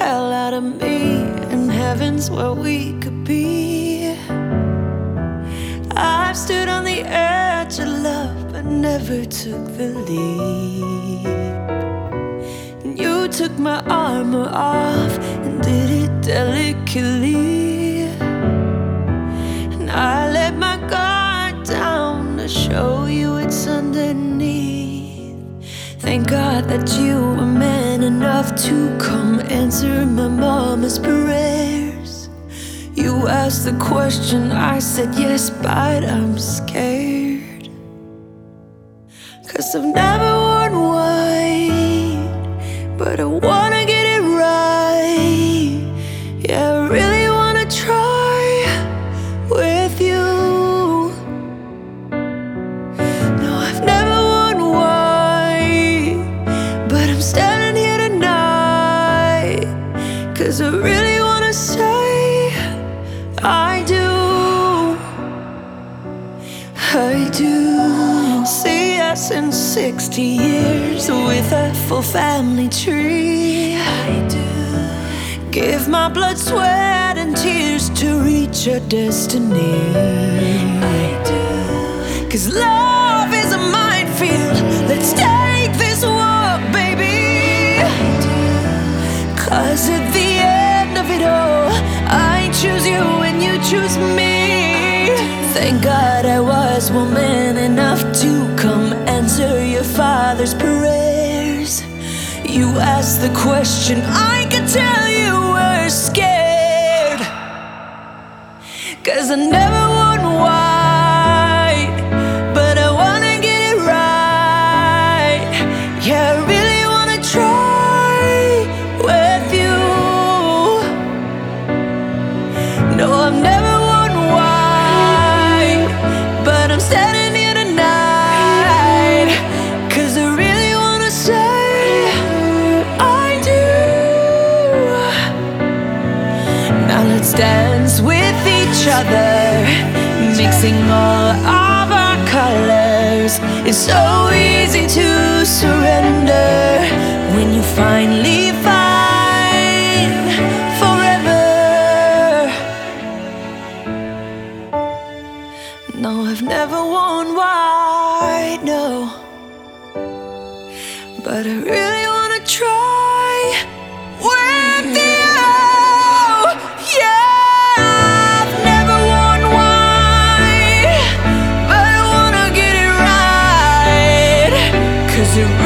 of me, and heaven's where we could be. I've stood on the edge of love, but never took the leap. And you took my armor off and did it delicately. And I let my guard down to show you it's underneath. Thank God that you were man enough to come answer my mama's prayers. You asked the question, I said yes, but I'm scared. Cause I've never Cause I really wanna say I do. I do. See us in 60 years with a full family tree. I do. Give my blood, sweat, and tears to reach our destiny. I do. Cause love is a minefield. Let's take you choose me. Thank God I was woman enough to come answer your father's prayers. You asked the question, I could tell you were scared. Cause I never I've never worn white, but I'm standing here tonight. Cause I really wanna say I do. Now let's dance with each other, mixing all of our colors. It's so easy Never worn wide, no. But I really wanna try with you. Yeah, I've never wide, but I wanna get it it